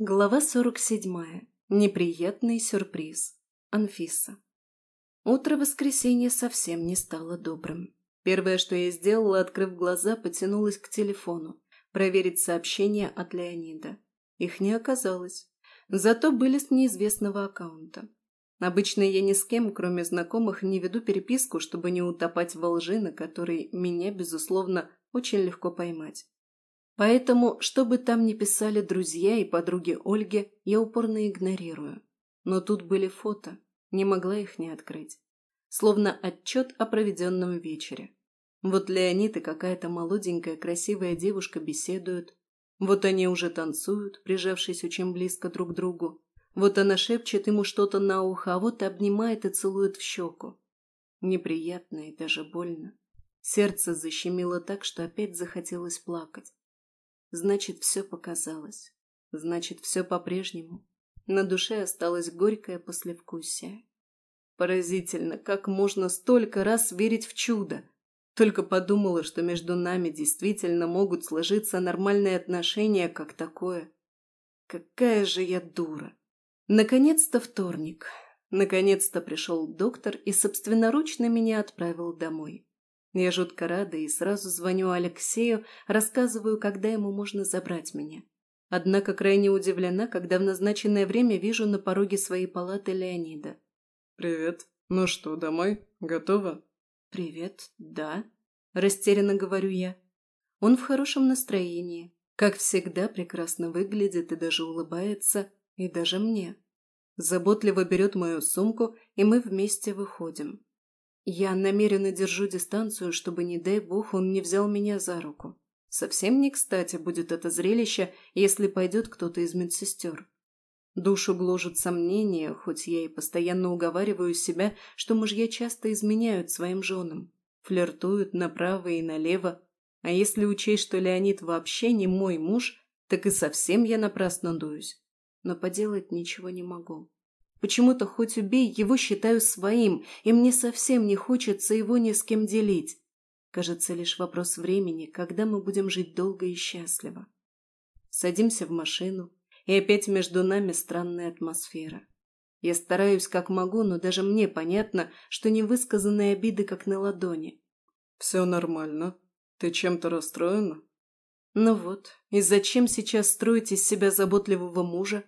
Глава 47. Неприятный сюрприз. Анфиса. Утро воскресенья совсем не стало добрым. Первое, что я сделала, открыв глаза, потянулась к телефону, проверить сообщения от Леонида. Их не оказалось. Зато были с неизвестного аккаунта. Обычно я ни с кем, кроме знакомых, не веду переписку, чтобы не утопать во лжи, на которой меня, безусловно, очень легко поймать. Поэтому, что бы там ни писали друзья и подруги Ольги, я упорно игнорирую. Но тут были фото, не могла их не открыть. Словно отчет о проведенном вечере. Вот Леонид и какая-то молоденькая красивая девушка беседуют. Вот они уже танцуют, прижавшись очень близко друг к другу. Вот она шепчет ему что-то на ухо, а вот обнимает и целует в щеку. Неприятно и даже больно. Сердце защемило так, что опять захотелось плакать. Значит, все показалось. Значит, все по-прежнему. На душе осталось горькое послевкусие. Поразительно, как можно столько раз верить в чудо. Только подумала, что между нами действительно могут сложиться нормальные отношения, как такое. Какая же я дура. Наконец-то вторник. Наконец-то пришел доктор и собственноручно меня отправил домой. Я жутко рада и сразу звоню Алексею, рассказываю, когда ему можно забрать меня. Однако крайне удивлена, когда в назначенное время вижу на пороге своей палаты Леонида. «Привет. Ну что, домой? Готова?» «Привет. Да». Растерянно говорю я. Он в хорошем настроении. Как всегда, прекрасно выглядит и даже улыбается, и даже мне. Заботливо берет мою сумку, и мы вместе выходим. Я намеренно держу дистанцию, чтобы, не дай бог, он не взял меня за руку. Совсем не кстати будет это зрелище, если пойдет кто-то из медсестер. Душу гложет сомнение, хоть я и постоянно уговариваю себя, что мужья часто изменяют своим женам, флиртуют направо и налево, а если учесть, что Леонид вообще не мой муж, так и совсем я напрасно дуюсь. Но поделать ничего не могу. Почему-то хоть убей, его считаю своим, и мне совсем не хочется его ни с кем делить. Кажется, лишь вопрос времени, когда мы будем жить долго и счастливо. Садимся в машину, и опять между нами странная атмосфера. Я стараюсь как могу, но даже мне понятно, что невысказанные обиды как на ладони. «Все нормально. Ты чем-то расстроена?» «Ну вот, и зачем сейчас строить из себя заботливого мужа?»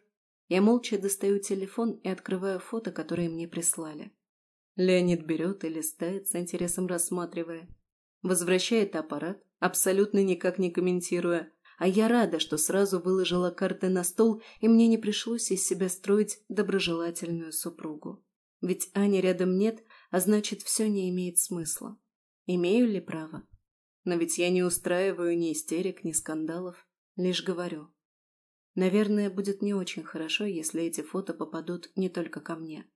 Я молча достаю телефон и открываю фото, которые мне прислали. Леонид берет и листает, с интересом рассматривая. Возвращает аппарат, абсолютно никак не комментируя, а я рада, что сразу выложила карты на стол, и мне не пришлось из себя строить доброжелательную супругу. Ведь Ани рядом нет, а значит, все не имеет смысла. Имею ли право? Но ведь я не устраиваю ни истерик, ни скандалов, лишь говорю. Наверное, будет не очень хорошо, если эти фото попадут не только ко мне.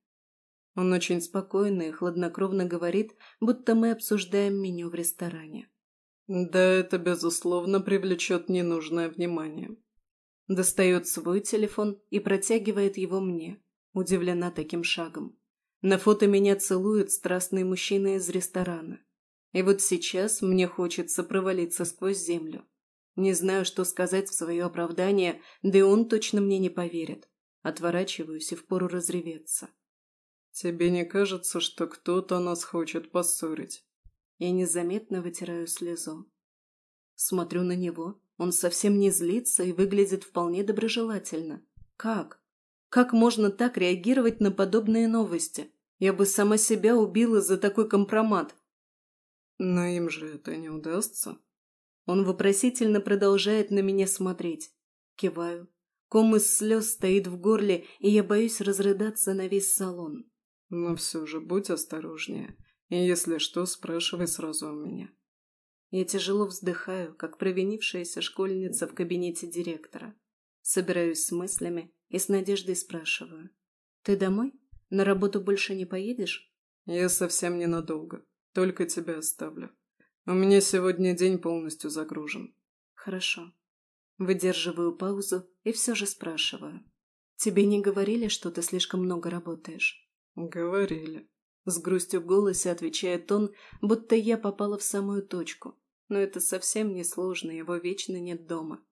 Он очень спокойно и хладнокровно говорит, будто мы обсуждаем меню в ресторане. Да, это, безусловно, привлечет ненужное внимание. Достает свой телефон и протягивает его мне, удивлена таким шагом. На фото меня целует страстный мужчина из ресторана. И вот сейчас мне хочется провалиться сквозь землю. Не знаю, что сказать в свое оправдание, да и он точно мне не поверит. Отворачиваюсь и впору разреветься. «Тебе не кажется, что кто-то нас хочет поссорить?» Я незаметно вытираю слезу. Смотрю на него. Он совсем не злится и выглядит вполне доброжелательно. Как? Как можно так реагировать на подобные новости? Я бы сама себя убила за такой компромат. Но им же это не удастся. Он вопросительно продолжает на меня смотреть. Киваю. Ком из слез стоит в горле, и я боюсь разрыдаться на весь салон. Но все же будь осторожнее. И если что, спрашивай сразу у меня. Я тяжело вздыхаю, как провинившаяся школьница в кабинете директора. Собираюсь с мыслями и с надеждой спрашиваю. «Ты домой? На работу больше не поедешь?» «Я совсем ненадолго. Только тебя оставлю. У меня сегодня день полностью загружен. Хорошо. Выдерживаю паузу и все же спрашиваю. Тебе не говорили, что ты слишком много работаешь? Говорили. С грустью в голосе отвечает он, будто я попала в самую точку. Но это совсем не сложно, его вечно нет дома.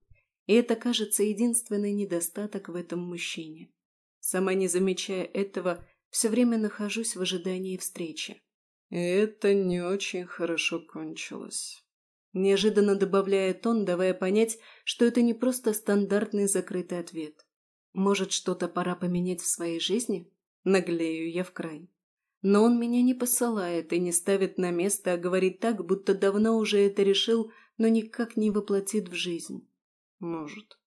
И это, кажется, единственный недостаток в этом мужчине. Сама не замечая этого, все время нахожусь в ожидании встречи. И это не очень хорошо кончилось. Неожиданно добавляет он, давая понять, что это не просто стандартный закрытый ответ. Может, что-то пора поменять в своей жизни? Наглею я в край. Но он меня не посылает и не ставит на место, а говорит так, будто давно уже это решил, но никак не воплотит в жизнь. Может.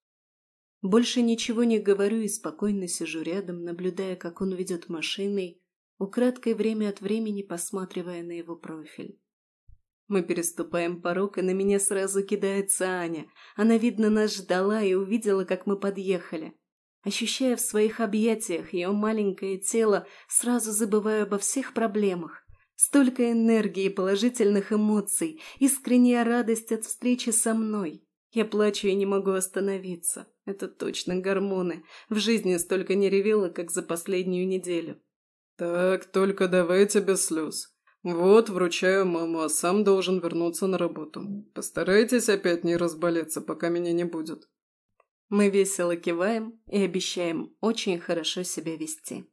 Больше ничего не говорю и спокойно сижу рядом, наблюдая, как он ведет машиной, украдкой время от времени посматривая на его профиль. Мы переступаем порог, и на меня сразу кидается Аня. Она, видно, нас ждала и увидела, как мы подъехали. Ощущая в своих объятиях ее маленькое тело, сразу забываю обо всех проблемах. Столько энергии и положительных эмоций, искренняя радость от встречи со мной. Я плачу и не могу остановиться. Это точно гормоны. В жизни столько не ревела, как за последнюю неделю. «Так, только давайте без слез. Вот, вручаю маму, а сам должен вернуться на работу. Постарайтесь опять не разболеться, пока меня не будет». Мы весело киваем и обещаем очень хорошо себя вести.